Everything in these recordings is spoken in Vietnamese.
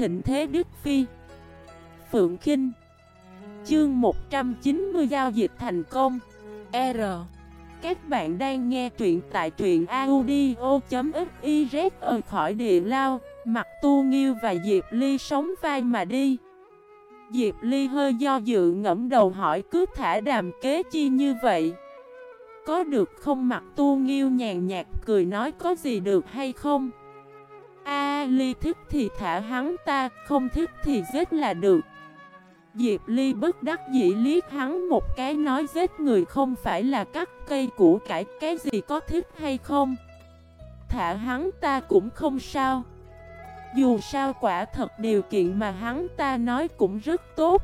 thịnh thế Đức Phi. Phượng Kinh. Chương 190 giao dịch thành công. R. Các bạn đang nghe truyện tại truyện audio.xyz ở khỏi địa lao. Mặt tu nghiêu và Diệp Ly sống vai mà đi. Diệp Ly hơi do dự ngẫm đầu hỏi cứ thả đàm kế chi như vậy. Có được không? Mặt tu nghiêu nhàn nhạt cười nói có gì được hay không? A Ly thích thì thả hắn ta, Không thích thì giết là được. Diệp Ly bất đắc dĩ liếc hắn một cái nói giết người không phải là cắt cây củ cải, Cái gì có thích hay không? Thả hắn ta cũng không sao. Dù sao quả thật điều kiện mà hắn ta nói cũng rất tốt.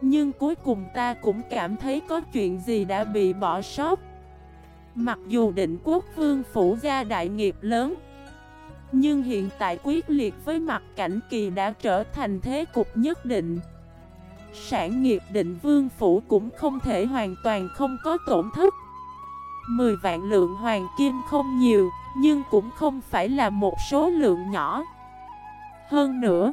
Nhưng cuối cùng ta cũng cảm thấy có chuyện gì đã bị bỏ sót. Mặc dù định quốc vương phủ ra đại nghiệp lớn nhưng hiện tại quyết liệt với mặt cảnh kỳ đã trở thành thế cục nhất định. Sản nghiệp định vương phủ cũng không thể hoàn toàn không có tổn thất. 10 vạn lượng hoàng kim không nhiều, Nhưng cũng không phải là một số lượng nhỏ. Hơn nữa,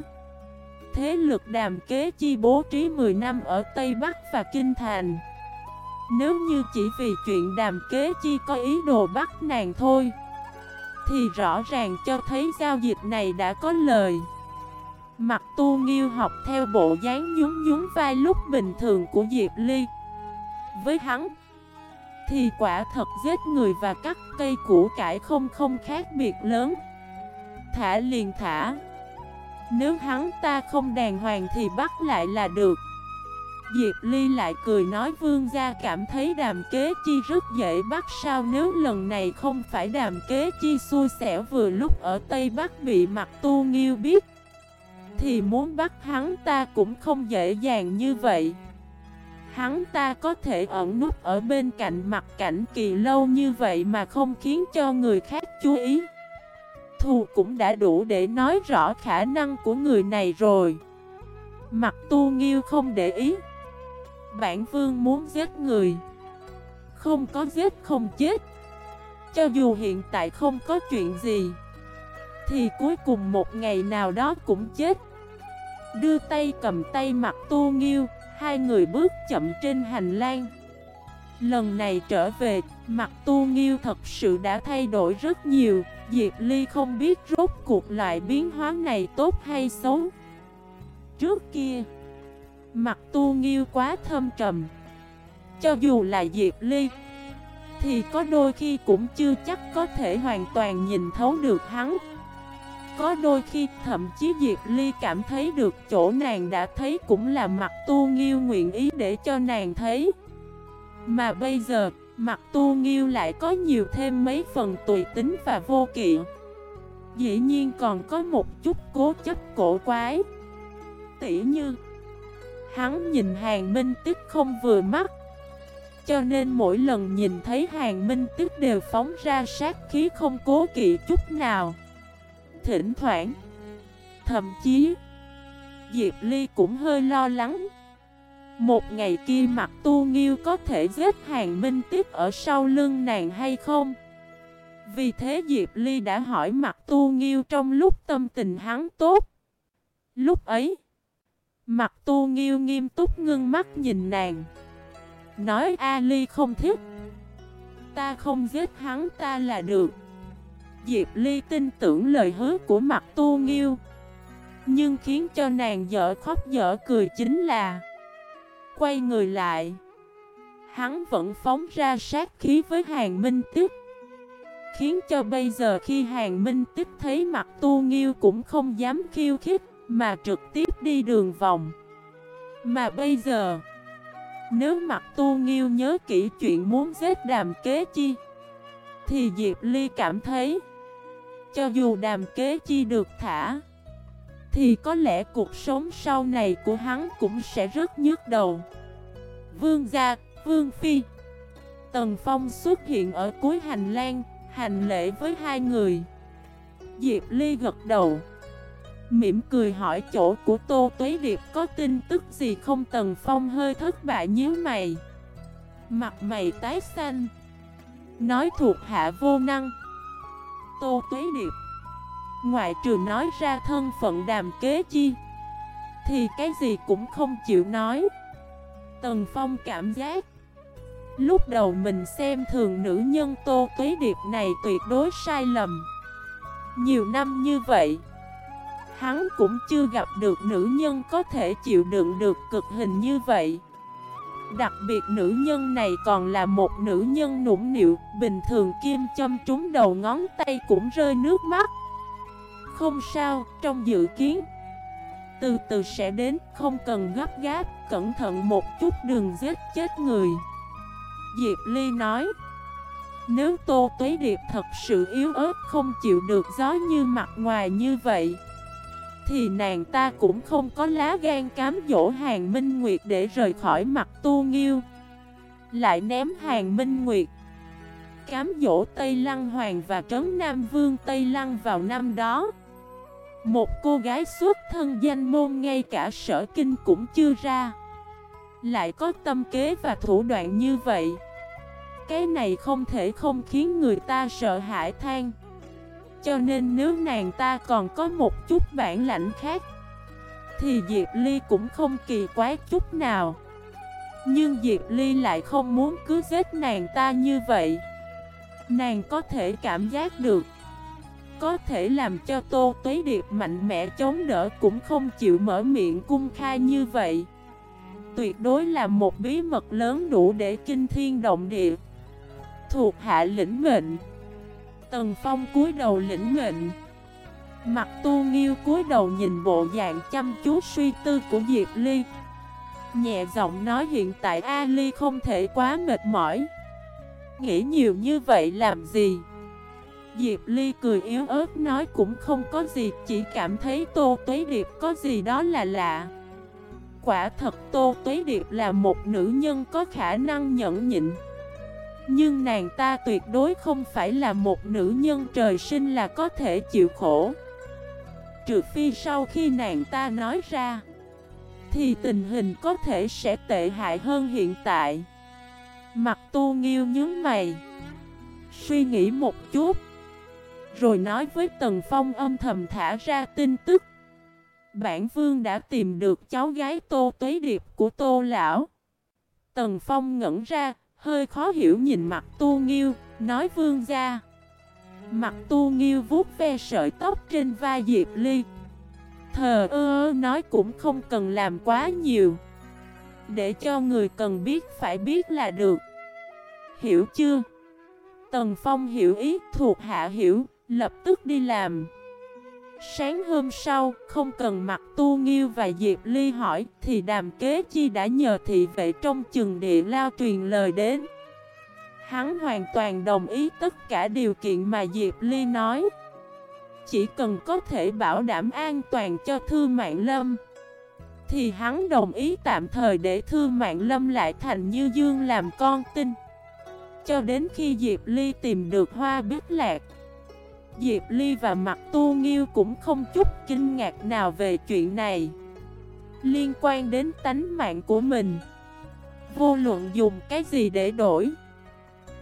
Thế lực đàm kế chi bố trí 10 năm ở Tây Bắc và Kinh Thành. Nếu như chỉ vì chuyện đàm kế chi có ý đồ bắt nàng thôi thì rõ ràng cho thấy giao dịch này đã có lời. Mặt tu nghiêu học theo bộ dáng nhún nhún vai lúc bình thường của Diệp Ly. Với hắn, Thì quả thật giết người và cắt cây củ cải không không khác biệt lớn. Thả liền thả. Nếu hắn ta không đàng hoàng thì bắt lại là được. Diệp Ly lại cười nói, vương gia cảm thấy đàm kế chi rất dễ bắt, sao nếu lần này không phải đàm kế chi xui xẻo vừa lúc ở Tây Bắc bị mặt tu nghiêu biết, thì muốn bắt hắn ta cũng không dễ dàng như vậy. Hắn ta có thể ẩn nút ở bên cạnh mặt cảnh kỳ lâu như vậy mà không khiến cho người khác chú ý. Thù cũng đã đủ để nói rõ khả năng của người này rồi. Mặt tu nghiêu không để ý. Bản vương muốn giết người. Không có giết không chết. Cho dù hiện tại không có chuyện gì, Thì cuối cùng một ngày nào đó cũng chết. Đưa tay cầm tay mặt tu nghiêu, Hai người bước chậm trên hành lang. Lần này trở về, Mặt tu nghiêu thật sự đã thay đổi rất nhiều. Diệp Ly không biết rốt cuộc loại biến hóa này tốt hay xấu. Trước kia Mặt tu nghiêu quá thâm trầm. Cho dù là Diệp Ly Thì có đôi khi cũng chưa chắc có thể hoàn toàn nhìn thấu được hắn. Có đôi khi thậm chí Diệp Ly cảm thấy được chỗ nàng đã thấy cũng là mặt tu nghiêu nguyện ý để cho nàng thấy. Mà bây giờ, mặt tu nghiêu lại có nhiều thêm mấy phần tùy tính và vô kỵ. Dĩ nhiên còn có một chút cố chấp cổ quái. Tỉ như Hắn nhìn hàng minh Tức không vừa mắt. Cho nên mỗi lần nhìn thấy hàng minh Tức đều phóng ra sát khí không cố kỵ chút nào. Thỉnh thoảng, Thậm chí, Diệp Ly cũng hơi lo lắng. Một ngày kia mặt tu nghiêu có thể giết hàng minh Tức ở sau lưng nàng hay không? Vì thế Diệp Ly đã hỏi mặt tu nghiêu trong lúc tâm tình hắn tốt. Lúc ấy Mặt tu nghiêu nghiêm túc ngưng mắt nhìn nàng. Nói, Ali không thích. Ta không giết hắn, ta là được. Diệp Ly tin tưởng lời hứa của mặt tu nghiêu, Nhưng khiến cho nàng dở khóc dở cười chính là Quay người lại. Hắn vẫn phóng ra sát khí với hàng minh tích, Khiến cho bây giờ khi hàng minh tích thấy mặt tu nghiêu cũng không dám khiêu khích. Mà trực tiếp đi đường vòng. Mà bây giờ Nếu mặt tu nghiêu nhớ kỹ chuyện muốn giết đàm kế chi Thì Diệp Ly cảm thấy cho dù đàm kế chi được thả Thì có lẽ cuộc sống sau này của hắn cũng sẽ rất nhức đầu. Vương gia, Vương Phi Tần Phong xuất hiện ở cuối hành lang Hành lễ với hai người. Diệp Ly gật đầu. Mỉm cười hỏi chỗ của Tô Tuế Điệp, có tin tức gì không, Tần Phong? Hơi thất bại nhíu mày. Mặt mày tái xanh. Nói thuộc hạ vô năng. Tô Tuế Điệp. Ngoại trừ nói ra thân phận đàm kế chi, Thì cái gì cũng không chịu nói. Tần Phong cảm giác, Lúc đầu mình xem thường nữ nhân Tô Tuế Điệp này tuyệt đối sai lầm. Nhiều năm như vậy Hắn cũng chưa gặp được nữ nhân có thể chịu đựng được cực hình như vậy. Đặc biệt nữ nhân này còn là một nữ nhân nũng nịu Bình thường kim châm trúng đầu ngón tay cũng rơi nước mắt. Không sao, trong dự kiến Từ từ sẽ đến, không cần gấp gáp Cẩn thận một chút đừng giết chết người. Diệp Ly nói Nếu Tô Tuế Điệp thật sự yếu ớt không chịu được gió như mặt ngoài như vậy thì nàng ta cũng không có lá gan cám dỗ hàng Minh Nguyệt để rời khỏi mặt tu nghiêu. Lại ném hàng Minh Nguyệt. Cám dỗ Tây Lăng Hoàng và Trấn Nam Vương Tây Lăng vào năm đó. Một cô gái xuất thân danh môn ngay cả sở kinh cũng chưa ra. Lại có tâm kế và thủ đoạn như vậy. Cái này không thể không khiến người ta sợ hãi than. Cho nên nếu nàng ta còn có một chút bản lãnh khác, Thì Diệp Ly cũng không kỳ quái chút nào Nhưng Diệp Ly lại không muốn cứ giết nàng ta như vậy Nàng có thể cảm giác được, Có thể làm cho Tô Tuế Điệp mạnh mẽ chống đỡ cũng không chịu mở miệng cung khai như vậy tuyệt đối là một bí mật lớn đủ để kinh thiên động địa. Thuộc hạ lĩnh mệnh. Tần Phong cúi đầu lĩnh mệnh. Mặt tu nghiêu cúi đầu nhìn bộ dạng chăm chú suy tư của Diệp Ly. Nhẹ giọng nói hiện tại A Ly không thể quá mệt mỏi. Nghĩ nhiều như vậy làm gì? Diệp Ly cười yếu ớt nói cũng không có gì, Chỉ cảm thấy Tô Tuế Điệp có gì đó là lạ Quả thật Tô Tuế Điệp là một nữ nhân có khả năng nhẫn nhịn nhưng nàng ta tuyệt đối không phải là một nữ nhân trời sinh là có thể chịu khổ. Trừ phi sau khi nàng ta nói ra Thì tình hình có thể sẽ tệ hại hơn hiện tại. Mặt tu nghiêu nhớ mày Suy nghĩ một chút Rồi nói với Tần Phong âm thầm thả ra tin tức. Bản vương đã tìm được cháu gái Tô Tuế Điệp của Tô Lão. Tần Phong ngẩn ra, hơi khó hiểu nhìn mặt Tu Nghiêu, nói vương ra. Mặt Tu Nghiêu vuốt ve sợi tóc trên vai Diệp Ly. Thờ ơ nói cũng không cần làm quá nhiều. Để cho người cần biết phải biết là được. Hiểu chưa? Tần Phong hiểu ý thuộc hạ hiểu, lập tức đi làm. Sáng hôm sau, không cần mặt tu nghiêu và Diệp Ly hỏi, thì đàm kế chi đã nhờ thị vệ trong chừng địa lao truyền lời đến. Hắn hoàn toàn đồng ý tất cả điều kiện mà Diệp Ly nói. Chỉ cần có thể bảo đảm an toàn cho Thư Mạng Lâm, thì hắn đồng ý tạm thời để Thư Mạng Lâm lại thành Như Dương làm con tin. Cho đến khi Diệp Ly tìm được hoa biết lạc. Diệp Ly và Mặt Tu Nghiêu cũng không chút kinh ngạc nào về chuyện này. Liên quan đến tánh mạng của mình Vô luận dùng cái gì để đổi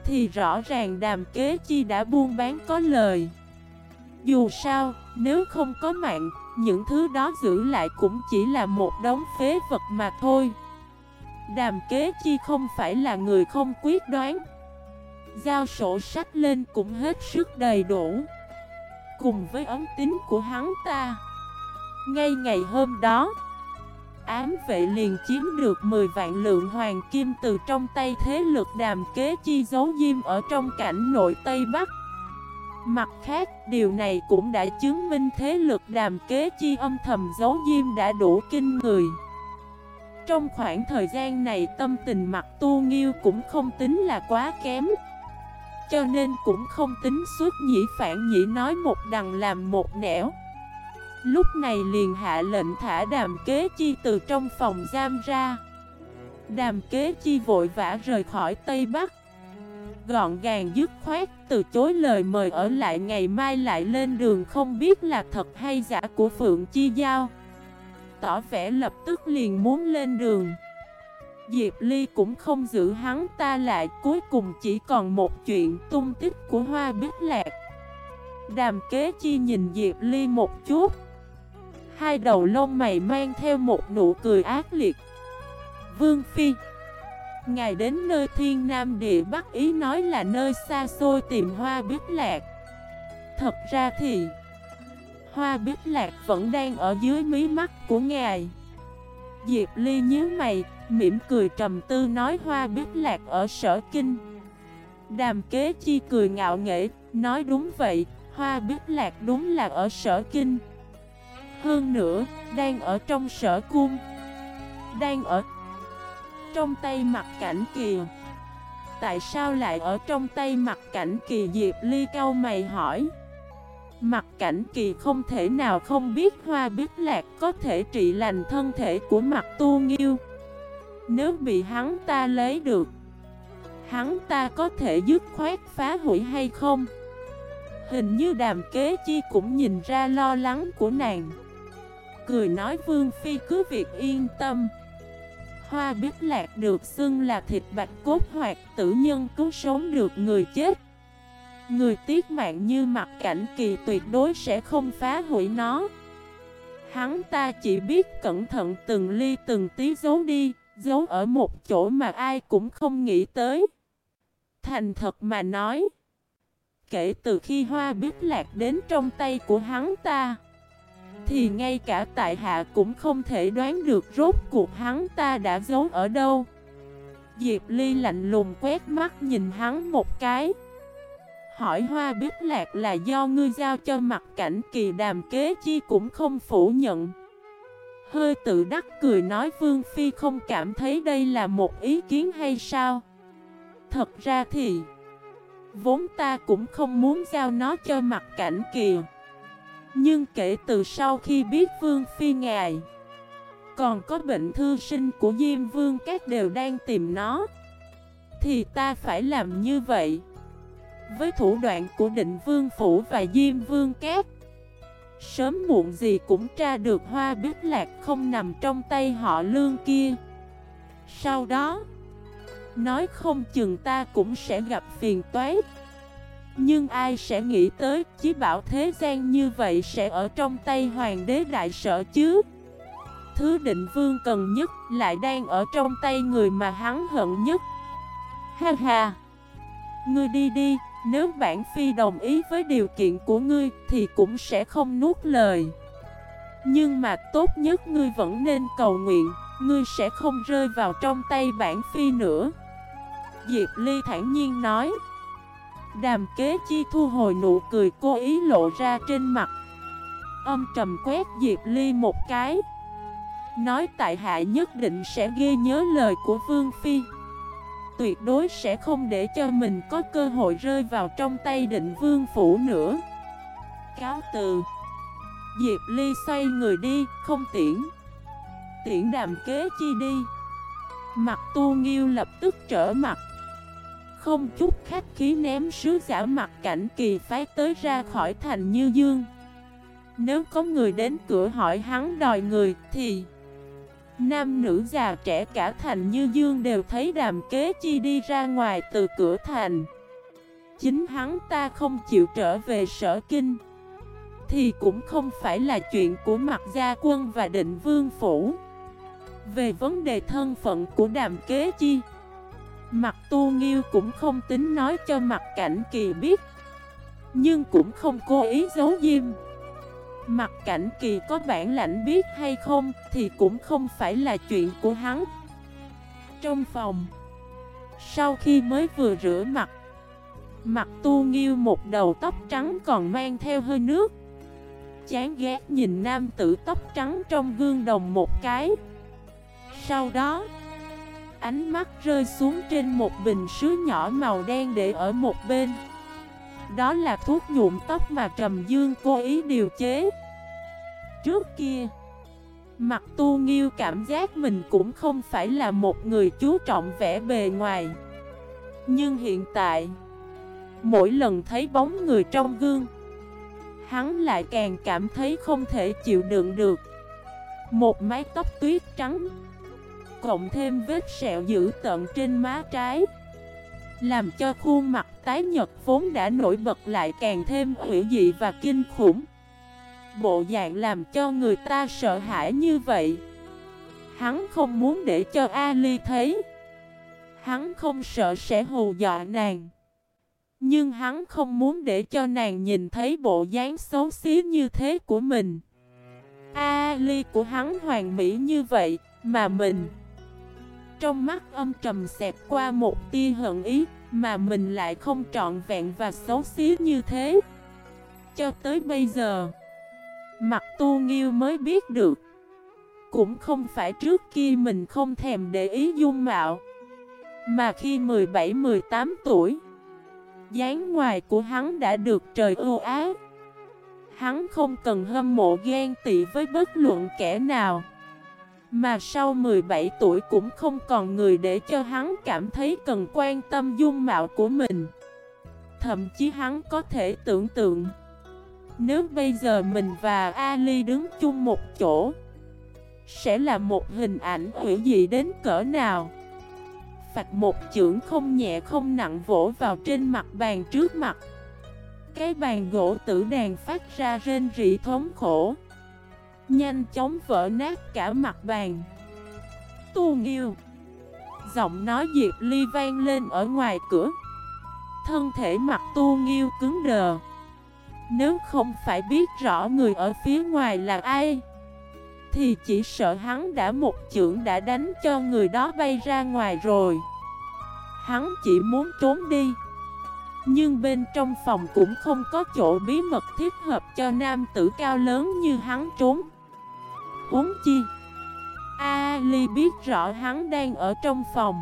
Thì rõ ràng đàm kế chi đã buôn bán có lời. Dù sao, nếu không có mạng Những thứ đó giữ lại cũng chỉ là một đống phế vật mà thôi. Đàm kế chi không phải là người không quyết đoán. Giao sổ sách lên cũng hết sức đầy đủ cùng với ấm tính của hắn ta. Ngay ngày hôm đó Ám vệ liền chiếm được 10 vạn lượng hoàng kim từ trong tay thế lực đàm kế chi giấu diêm ở trong cảnh nội Tây Bắc. Mặt khác, điều này cũng đã chứng minh thế lực đàm kế chi âm thầm giấu diêm đã đủ kinh người. Trong khoảng thời gian này tâm tình mặt tu nghiêu cũng không tính là quá kém cho nên cũng không tính suốt nhĩ phản nhĩ nói một đằng làm một nẻo. Lúc này liền hạ lệnh thả đàm kế chi từ trong phòng giam ra. Đàm kế chi vội vã rời khỏi Tây Bắc. Gọn gàng dứt khoát, từ chối lời mời ở lại ngày mai lại lên đường không biết là thật hay giả của Phượng Chi Giao. Tỏ vẻ lập tức liền muốn lên đường. Diệp Ly cũng không giữ hắn ta lại Cuối cùng chỉ còn một chuyện tung tích của hoa bích lạc. Đàm kế chi nhìn Diệp Ly một chút. Hai đầu lông mày mang theo một nụ cười ác liệt. Vương Phi Ngài đến nơi thiên nam địa bắc ý nói là nơi xa xôi tìm hoa bích lạc. Thật ra thì Hoa bích lạc vẫn đang ở dưới mí mắt của ngài. Diệp Ly nhíu mày, mỉm cười trầm tư nói hoa biết lạc ở sở kinh. Đàm kế chi cười ngạo nghễ, nói đúng vậy, hoa biết lạc đúng là ở sở kinh. Hơn nữa, đang ở trong sở cung. Đang ở trong tay mặt cảnh kìa. Tại sao lại ở trong tay mặt cảnh kỳ Diệp Ly cao mày hỏi. Mặt cảnh kỳ không thể nào không biết hoa biết lạc có thể trị lành thân thể của mặt tu nghiêu. Nếu bị hắn ta lấy được, Hắn ta có thể dứt khoát phá hủy hay không? Hình như đàm kế chi cũng nhìn ra lo lắng của nàng. Cười nói Vương Phi cứ việc yên tâm. Hoa biết lạc được xưng là thịt bạch cốt hoặc tử nhân cứu sống được người chết. Người tiếc mạng như mặt cảnh kỳ tuyệt đối sẽ không phá hủy nó. Hắn ta chỉ biết cẩn thận từng ly từng tí giấu đi. Giấu ở một chỗ mà ai cũng không nghĩ tới. Thành thật mà nói, Kể từ khi hoa biết lạc đến trong tay của hắn ta, Thì ngay cả tại hạ cũng không thể đoán được rốt cuộc hắn ta đã giấu ở đâu. Diệp Ly lạnh lùng quét mắt nhìn hắn một cái, Hỏi hoa biết lạc là do ngươi giao cho mặt cảnh kỳ đàm kế chi cũng không phủ nhận. Hơi tự đắc cười nói Vương Phi không cảm thấy đây là một ý kiến hay sao? Thật ra thì, Vốn ta cũng không muốn giao nó cho mặt cảnh kìa. Nhưng kể từ sau khi biết Vương Phi ngài, Còn có bệnh thư sinh của Diêm Vương các đều đang tìm nó, Thì ta phải làm như vậy. Với thủ đoạn của định vương phủ và diêm vương Cát Sớm muộn gì cũng tra được hoa biết lạc không nằm trong tay họ lương kia. Sau đó, Nói không chừng ta cũng sẽ gặp phiền toái. Nhưng ai sẽ nghĩ tới chí bảo thế gian như vậy sẽ ở trong tay hoàng đế đại sở chứ? Thứ định vương cần nhất lại đang ở trong tay người mà hắn hận nhất. Ha ha! Ngươi đi đi nếu bản phi đồng ý với điều kiện của ngươi thì cũng sẽ không nuốt lời. Nhưng mà tốt nhất ngươi vẫn nên cầu nguyện, Ngươi sẽ không rơi vào trong tay bản phi nữa. Diệp Ly thản nhiên nói. Đàm kế chi thu hồi nụ cười cố ý lộ ra trên mặt. Âm trầm quét Diệp Ly một cái. Nói tại hạ nhất định sẽ ghi nhớ lời của Vương Phi tuyệt đối sẽ không để cho mình có cơ hội rơi vào trong tay định vương phủ nữa. Cáo từ. Diệp Ly xoay người đi, không tiễn. Tiễn đàm kế chi đi. Mặt tu nghiêu lập tức trở mặt. Không chút khách khí ném sứ giả mặt cảnh kỳ phái tới ra khỏi thành như dương. Nếu có người đến cửa hỏi hắn đòi người thì Nam nữ già trẻ cả thành như dương đều thấy đàm kế chi đi ra ngoài từ cửa thành. Chính hắn ta không chịu trở về sở kinh. Thì cũng không phải là chuyện của mặt gia quân và định vương phủ. Về vấn đề thân phận của đàm kế chi Mặt tu nghiêu cũng không tính nói cho mặt cảnh kỳ biết, Nhưng cũng không cố ý giấu diêm Mặt cảnh kỳ có bản lãnh biết hay không thì cũng không phải là chuyện của hắn. Trong phòng, Sau khi mới vừa rửa mặt Mặt tu nghiêu một đầu tóc trắng còn mang theo hơi nước. Chán ghét nhìn nam tử tóc trắng trong gương đồng một cái. Sau đó, Ánh mắt rơi xuống trên một bình sứ nhỏ màu đen để ở một bên đó là thuốc nhuộm tóc mà Trầm Dương cố ý điều chế. Trước kia Mặt tu nghiêu cảm giác mình cũng không phải là một người chú trọng vẻ bề ngoài. Nhưng hiện tại, Mỗi lần thấy bóng người trong gương, Hắn lại càng cảm thấy không thể chịu đựng được. Một mái tóc tuyết trắng, Cộng thêm vết sẹo dữ tận trên má trái. Làm cho khuôn mặt tái nhật vốn đã nổi bật lại càng thêm hủy dị và kinh khủng. Bộ dạng làm cho người ta sợ hãi như vậy. Hắn không muốn để cho Ali thấy. Hắn không sợ sẽ hù dọa nàng. Nhưng hắn không muốn để cho nàng nhìn thấy bộ dáng xấu xí như thế của mình. Ali của hắn hoàn mỹ như vậy Mà mình trong mắt âm trầm xẹp qua một tia hận ý, Mà mình lại không trọn vẹn và xấu xí như thế. Cho tới bây giờ Mặt tu nghiêu mới biết được, Cũng không phải trước kia mình không thèm để ý dung mạo, Mà khi 17-18 tuổi, dáng ngoài của hắn đã được trời ưu ái. Hắn không cần hâm mộ ghen tị với bất luận kẻ nào. Mà sau 17 tuổi cũng không còn người để cho hắn cảm thấy cần quan tâm dung mạo của mình. Thậm chí hắn có thể tưởng tượng, Nếu bây giờ mình và Ali đứng chung một chỗ, Sẽ là một hình ảnh hữu dị đến cỡ nào? Phạt một chưởng không nhẹ không nặng vỗ vào trên mặt bàn trước mặt. Cái bàn gỗ tử đàn phát ra rên rỉ thống khổ. Nhanh chóng vỡ nát cả mặt bàn. Tu nghiêu. Giọng nói Diệp Ly vang lên ở ngoài cửa. Thân thể mặt tu nghiêu cứng đờ. Nếu không phải biết rõ người ở phía ngoài là ai, Thì chỉ sợ hắn đã một chưởng đã đánh cho người đó bay ra ngoài rồi. Hắn chỉ muốn trốn đi, nhưng bên trong phòng cũng không có chỗ bí mật thích hợp cho nam tử cao lớn như hắn trốn. Uống chi? Ali biết rõ hắn đang ở trong phòng.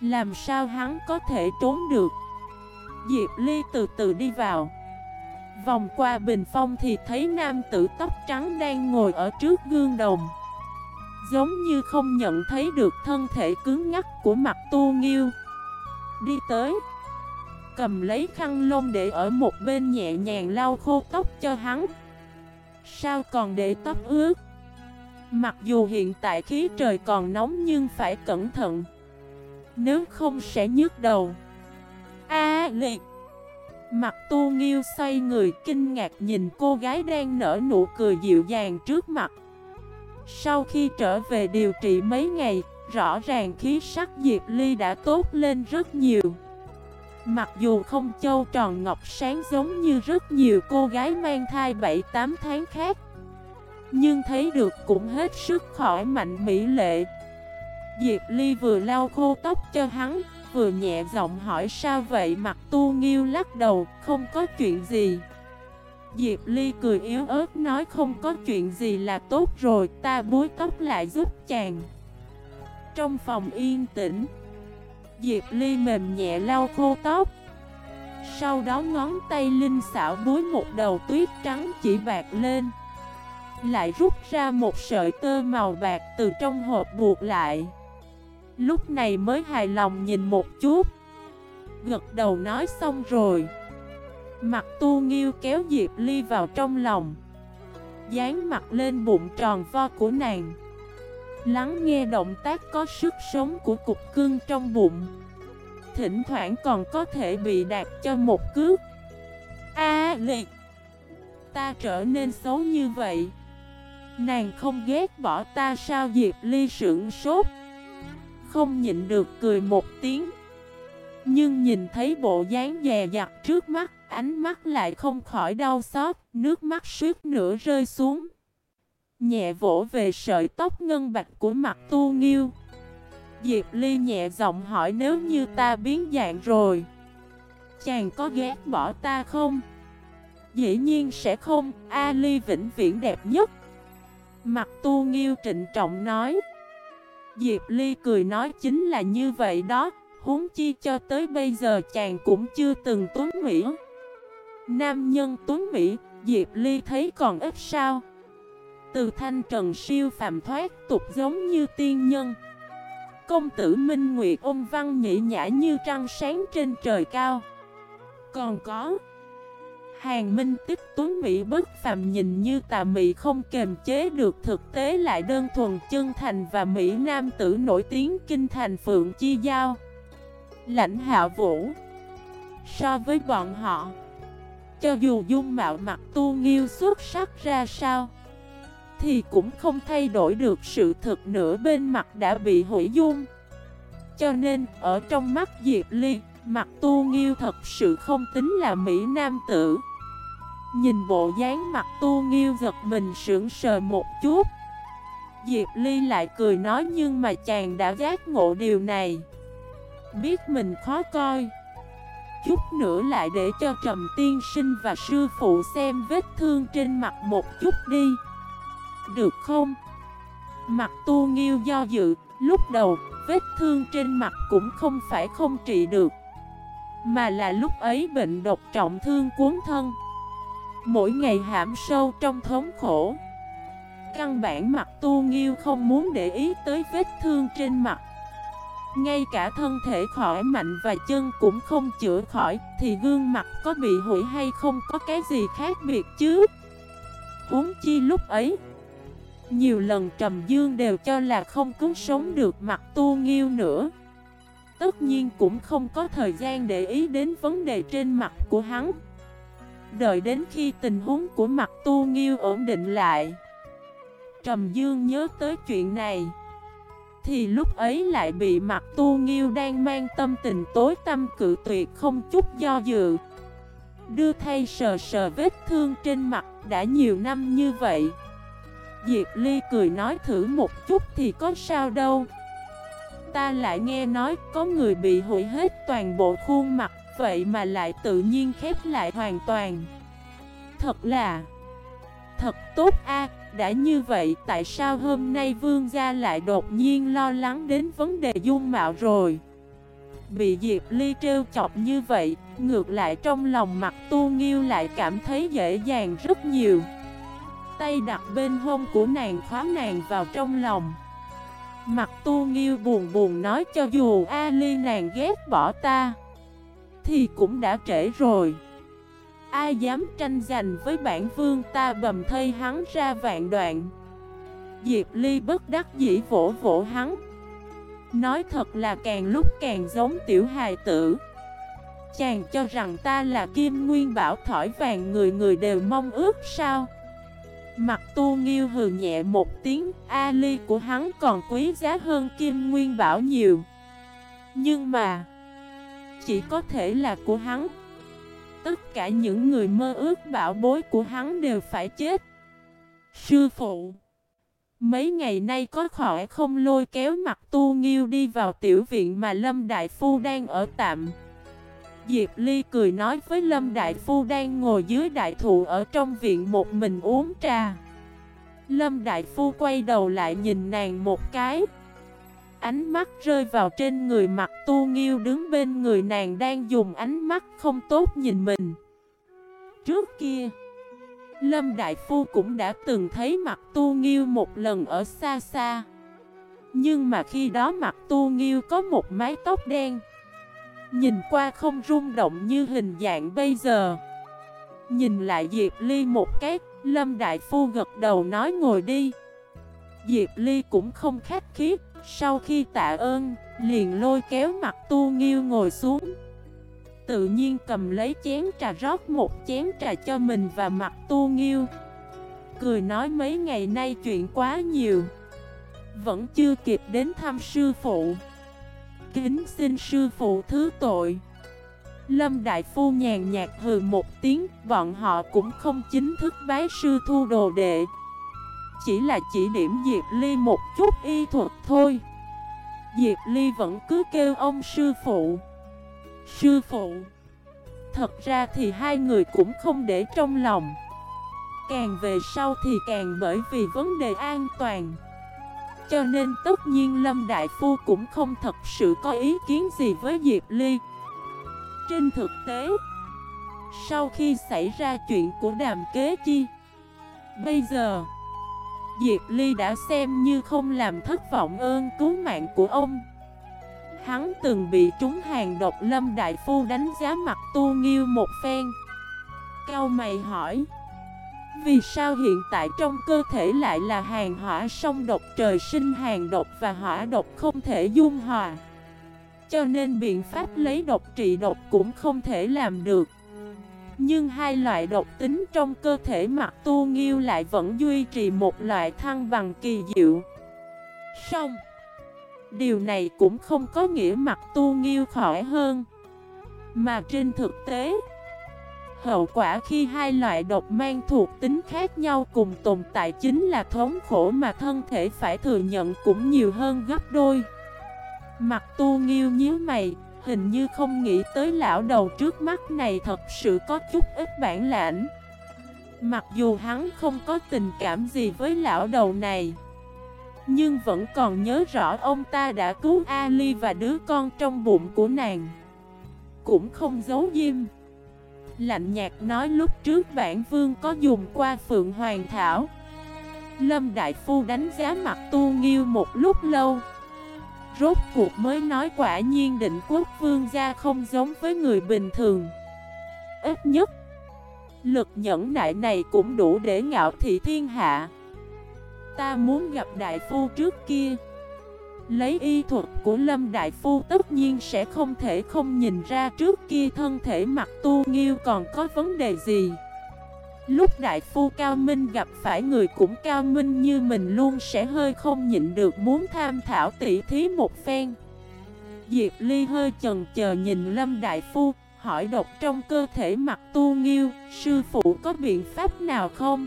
Làm sao hắn có thể trốn được? Diệp Ly từ từ đi vào. Vòng qua bình phong thì thấy nam tử tóc trắng đang ngồi ở trước gương đồng. Giống như không nhận thấy được thân thể cứng ngắc của mặt tu nghiêu. Đi tới. Cầm lấy khăn lông để ở một bên nhẹ nhàng lau khô tóc cho hắn. Sao còn để tóc ướt? Mặc dù hiện tại khí trời còn nóng nhưng phải cẩn thận. Nếu không sẽ nhức đầu. A liệt. Mặt tu nghiêu xoay người kinh ngạc nhìn cô gái đang nở nụ cười dịu dàng trước mặt. Sau khi trở về điều trị mấy ngày, Rõ ràng khí sắc Diệp Ly đã tốt lên rất nhiều. Mặc dù không châu tròn ngọc sáng giống như rất nhiều cô gái mang thai 7-8 tháng khác nhưng thấy được cũng hết sức khỏi mạnh mỹ lệ. Diệp Ly vừa lau khô tóc cho hắn, Vừa nhẹ giọng hỏi sao vậy, mặt tu nghiêu lắc đầu, Không có chuyện gì. Diệp Ly cười yếu ớt nói, không có chuyện gì là tốt rồi, Ta búi tóc lại giúp chàng. Trong phòng yên tĩnh, Diệp Ly mềm nhẹ lau khô tóc. Sau đó ngón tay linh xảo búi một đầu tuyết trắng chỉ bạc lên. Lại rút ra một sợi tơ màu bạc từ trong hộp buộc lại. Lúc này mới hài lòng nhìn một chút. Gật đầu nói xong rồi. Mặt tu nghiêu kéo Diệp Ly vào trong lòng. Dán mặt lên bụng tròn vo của nàng. Lắng nghe động tác có sức sống của cục cưng trong bụng. Thỉnh thoảng còn có thể bị đạt cho một cước. A liệt Ta trở nên xấu như vậy. Nàng không ghét bỏ ta sao Diệp Ly sưởng sốt. Không nhịn được cười một tiếng. Nhưng nhìn thấy bộ dáng dè dặt trước mắt Ánh mắt lại không khỏi đau xót Nước mắt suýt nữa rơi xuống. Nhẹ vỗ về sợi tóc ngân bạch của mặt tu nghiêu. Diệp Ly nhẹ giọng hỏi nếu như ta biến dạng rồi Chàng có ghét bỏ ta không? Dĩ nhiên sẽ không, A Ly vĩnh viễn đẹp nhất. Mặt tu nghiêu trịnh trọng nói. Diệp Ly cười nói chính là như vậy đó huống chi cho tới bây giờ chàng cũng chưa từng tuấn Mỹ. Nam nhân tuấn Mỹ, Diệp Ly thấy còn ít sao. Từ thanh trần siêu phàm thoát tục giống như tiên nhân. Công tử Minh Nguyệt ôm văn nhị nhã như trăng sáng trên trời cao. Còn có Hàng Minh tích tuấn Mỹ bất phàm nhìn như tà Mỹ không kềm chế được thực tế lại đơn thuần chân thành và Mỹ Nam tử nổi tiếng kinh thành Phượng Chi Giao. Lãnh hạ vũ. So với bọn họ, Cho dù dung mạo mặt tu nghiêu xuất sắc ra sao, Thì cũng không thay đổi được sự thực nửa bên mặt đã bị hủy dung. Cho nên, ở trong mắt Diệp Ly, Mặt tu nghiêu thật sự không tính là Mỹ Nam tử. Nhìn bộ dáng mặt tu nghiêu giật mình sững sờ một chút. Diệp Ly lại cười nói nhưng mà chàng đã giác ngộ điều này. Biết mình khó coi. Chút nữa lại để cho Trầm Tiên Sinh và sư phụ xem vết thương trên mặt một chút đi. Được không? Mặt tu nghiêu do dự, Lúc đầu, vết thương trên mặt cũng không phải không trị được, Mà là lúc ấy bệnh độc trọng thương cuốn thân. Mỗi ngày hãm sâu trong thống khổ. Căn bản mặt tu nghiêu không muốn để ý tới vết thương trên mặt. Ngay cả thân thể khỏi mạnh và chân cũng không chữa khỏi, Thì gương mặt có bị hủy hay không có cái gì khác biệt chứ? Huống chi lúc ấy, Nhiều lần Trầm Dương đều cho là không cứu sống được mặt tu nghiêu nữa. Tất nhiên cũng không có thời gian để ý đến vấn đề trên mặt của hắn. Đợi đến khi tình huống của mặt tu nghiêu ổn định lại. Trầm Dương nhớ tới chuyện này. Thì lúc ấy lại bị mặt tu nghiêu đang mang tâm tình tối tâm cự tuyệt không chút do dự. Đưa thay sờ sờ vết thương trên mặt đã nhiều năm như vậy. Diệp Ly cười nói thử một chút thì có sao đâu. Ta lại nghe nói có người bị hủy hết toàn bộ khuôn mặt Vậy mà lại tự nhiên khép lại hoàn toàn. Thật là, Thật tốt a, đã như vậy, tại sao hôm nay vương gia lại đột nhiên lo lắng đến vấn đề dung mạo rồi? Bị Diệp Ly trêu chọc như vậy, Ngược lại trong lòng mặt tu nghiêu lại cảm thấy dễ dàng rất nhiều. Tay đặt bên hông của nàng khóa nàng vào trong lòng. Mặt tu nghiêu buồn buồn nói cho dù A Ly nàng ghét bỏ ta thì cũng đã trễ rồi. Ai dám tranh giành với bản vương ta bầm thây hắn ra vạn đoạn. Diệp Ly bất đắc dĩ vỗ vỗ hắn. Nói thật là càng lúc càng giống tiểu hài tử. Chàng cho rằng ta là kim nguyên bảo thỏi vàng người người đều mong ước sao? Mặt tu nghiêu hừ nhẹ một tiếng, a ly của hắn còn quý giá hơn kim nguyên bảo nhiều. Nhưng mà chỉ có thể là của hắn. Tất cả những người mơ ước bảo bối của hắn đều phải chết. Sư phụ, Mấy ngày nay có khỏi không lôi kéo mặt tu nghiêu đi vào tiểu viện mà Lâm Đại Phu đang ở tạm. Diệp Ly cười nói với Lâm Đại Phu đang ngồi dưới đại thụ ở trong viện một mình uống trà. Lâm Đại Phu quay đầu lại nhìn nàng một cái. Ánh mắt rơi vào trên người mặt tu nghiêu đứng bên người nàng đang dùng ánh mắt không tốt nhìn mình. Trước kia, Lâm Đại Phu cũng đã từng thấy mặt tu nghiêu một lần ở xa xa. Nhưng mà khi đó mặt tu nghiêu có một mái tóc đen, Nhìn qua không rung động như hình dạng bây giờ. Nhìn lại Diệp Ly một cái, Lâm Đại Phu gật đầu nói ngồi đi. Diệp Ly cũng không khách khí sau khi tạ ơn, Liền lôi kéo mặt tu nghiêu ngồi xuống. Tự nhiên cầm lấy chén trà rót một chén trà cho mình và mặt tu nghiêu. Cười nói mấy ngày nay chuyện quá nhiều. Vẫn chưa kịp đến thăm sư phụ. Kính xin sư phụ thứ tội. Lâm Đại Phu nhàn nhạt hừ một tiếng, Bọn họ cũng không chính thức bái sư thu đồ đệ. Chỉ là chỉ điểm Diệp Ly một chút y thuật thôi. Diệp Ly vẫn cứ kêu ông sư phụ. Sư phụ. Thật ra thì hai người cũng không để trong lòng. Càng về sau thì càng bởi vì vấn đề an toàn. Cho nên tất nhiên Lâm Đại Phu cũng không thật sự có ý kiến gì với Diệp Ly. Trên thực tế, Sau khi xảy ra chuyện của đàm kế chi, Bây giờ Diệp Ly đã xem như không làm thất vọng ơn cứu mạng của ông. Hắn từng bị trúng hàng độc lâm đại phu đánh giá mặt tu nghiêu một phen. Cao mày hỏi, Vì sao hiện tại trong cơ thể lại là hàng hỏa song độc trời sinh hàng độc và hỏa độc không thể dung hòa? Cho nên biện pháp lấy độc trị độc cũng không thể làm được. Nhưng hai loại độc tính trong cơ thể mặt tu nghiêu lại vẫn duy trì một loại thăng bằng kỳ diệu. Xong, điều này cũng không có nghĩa mặt tu nghiêu khỏi hơn. Mà trên thực tế, hậu quả khi hai loại độc mang thuộc tính khác nhau cùng tồn tại chính là thống khổ mà thân thể phải thừa nhận cũng nhiều hơn gấp đôi. Mặt tu nghiêu nhíu mày, hình như không nghĩ tới lão đầu trước mắt này thật sự có chút ít bản lãnh. Mặc dù hắn không có tình cảm gì với lão đầu này, Nhưng vẫn còn nhớ rõ ông ta đã cứu Ali và đứa con trong bụng của nàng. Cũng không giấu diêm Lạnh nhạt nói lúc trước bản vương có dùng qua Phượng Hoàng Thảo. Lâm Đại Phu đánh giá mặt tu nghiêu một lúc lâu Rốt cuộc mới nói quả nhiên định quốc vương gia không giống với người bình thường. Ít nhất, Lực nhẫn nại này cũng đủ để ngạo thị thiên hạ. Ta muốn gặp đại phu trước kia. Lấy y thuật của Lâm Đại Phu tất nhiên sẽ không thể không nhìn ra trước kia thân thể mặt tu nghiêu còn có vấn đề gì. Lúc Đại Phu Cao Minh gặp phải người cũng Cao Minh như mình luôn sẽ hơi không nhịn được muốn tham thảo tỉ thí một phen Diệp Ly hơi chần chờ nhìn Lâm Đại Phu, hỏi độc trong cơ thể mặt tu nghiêu, Sư phụ có biện pháp nào không?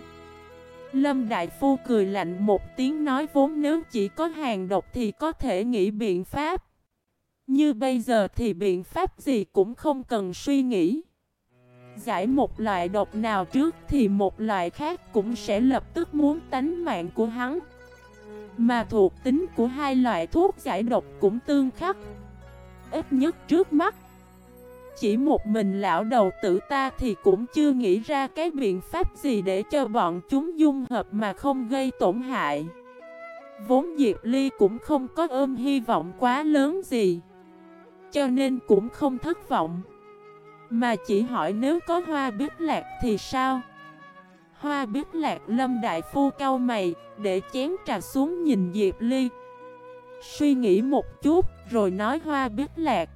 Lâm Đại Phu cười lạnh một tiếng nói vốn nếu chỉ có hàng độc thì có thể nghĩ biện pháp. Như bây giờ thì biện pháp gì cũng không cần suy nghĩ. Giải một loại độc nào trước thì một loại khác cũng sẽ lập tức muốn tánh mạng của hắn. Mà thuộc tính của hai loại thuốc giải độc cũng tương khắc. Ít nhất trước mắt, chỉ một mình lão đầu tử ta thì cũng chưa nghĩ ra cái biện pháp gì để cho bọn chúng dung hợp mà không gây tổn hại Vốn Diệp Ly cũng không có ôm hy vọng quá lớn gì, Cho nên cũng không thất vọng mà chỉ hỏi nếu có hoa biết lạc thì sao? Hoa biết lạc lâm đại phu cao mày, Để chén trà xuống nhìn Diệp Ly. Suy nghĩ một chút, rồi nói hoa biết lạc.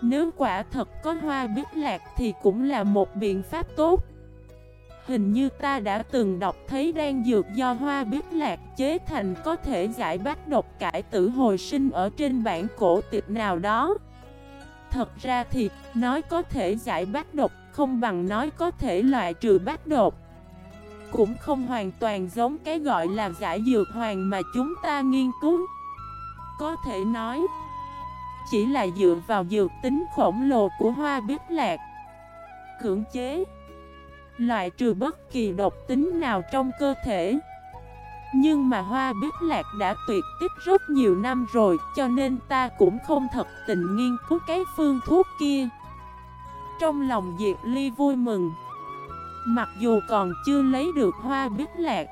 Nếu quả thật có hoa biết lạc thì cũng là một biện pháp tốt. Hình như ta đã từng đọc thấy đan dược do hoa biết lạc chế thành có thể giải bách độc cải tử hồi sinh ở trên bản cổ tịch nào đó. Thật ra thì, nói có thể giải bách độc, không bằng nói có thể loại trừ bách độc. Cũng không hoàn toàn giống cái gọi là giải dược hoàng mà chúng ta nghiên cứu. Có thể nói, chỉ là dựa vào dược tính khổng lồ của hoa biết lạc. Cưỡng chế, Loại trừ bất kỳ độc tính nào trong cơ thể. Nhưng mà hoa biết lạc đã tuyệt tích rất nhiều năm rồi, Cho nên ta cũng không thật tình nghiên cứu cái phương thuốc kia. Trong lòng Diệp Ly vui mừng. Mặc dù còn chưa lấy được hoa biết lạc,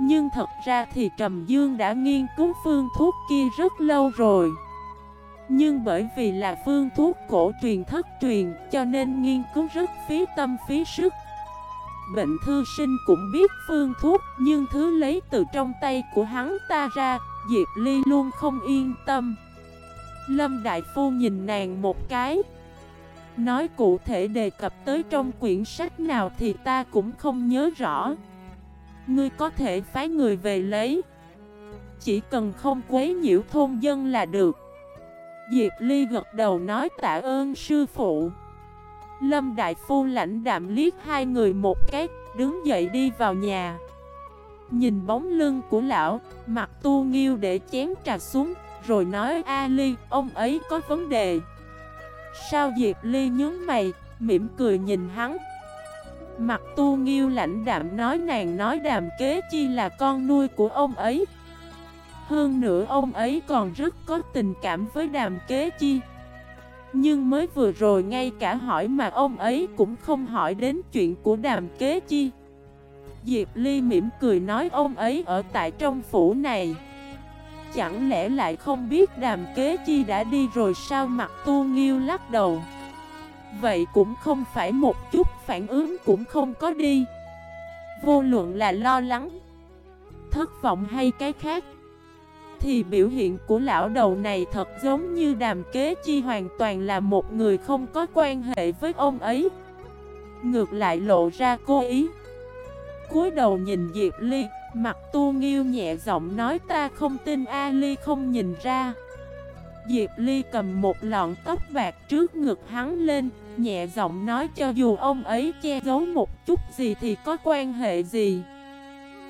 Nhưng thật ra thì Trầm Dương đã nghiên cứu phương thuốc kia rất lâu rồi. Nhưng bởi vì là phương thuốc cổ truyền thất truyền, cho nên nghiên cứu rất phí tâm phí sức Bệnh thư sinh cũng biết phương thuốc, nhưng thứ lấy từ trong tay của hắn ta ra, Diệp Ly luôn không yên tâm. Lâm Đại Phu nhìn nàng một cái, Nói cụ thể đề cập tới trong quyển sách nào thì ta cũng không nhớ rõ. Ngươi có thể phái người về lấy, Chỉ cần không quấy nhiễu thôn dân là được. Diệp Ly gật đầu nói tạ ơn sư phụ. Lâm Đại Phu lãnh đạm liếc hai người một cái, Đứng dậy đi vào nhà. Nhìn bóng lưng của lão, Mặt tu nghiêu để chén trà xuống, Rồi nói, A Ly, Ông ấy có vấn đề. Sao Diệp Ly nhướng mày, Mỉm cười nhìn hắn. Mặt tu nghiêu lãnh đạm nói, nàng nói đàm kế chi là con nuôi của ông ấy. Hơn nữa ông ấy còn rất có tình cảm với đàm kế chi. Nhưng mới vừa rồi ngay cả hỏi mà ông ấy cũng không hỏi đến chuyện của đàm kế chi. Diệp Ly mỉm cười nói ông ấy ở tại trong phủ này. Chẳng lẽ lại không biết đàm kế chi đã đi rồi sao mặt tu nghiêu lắc đầu. Vậy cũng không phải một chút phản ứng cũng không có đi. Vô luận là lo lắng, Thất vọng hay cái khác thì biểu hiện của lão đầu này thật giống như đàm kế chi hoàn toàn là một người không có quan hệ với ông ấy. Ngược lại lộ ra cố ý. Cúi đầu nhìn Diệp Ly, Mặt tu nghiêu nhẹ giọng nói ta không tin A Ly không nhìn ra. Diệp Ly cầm một lọn tóc bạc trước ngực hắn lên, Nhẹ giọng nói cho dù ông ấy che giấu một chút gì thì có quan hệ gì?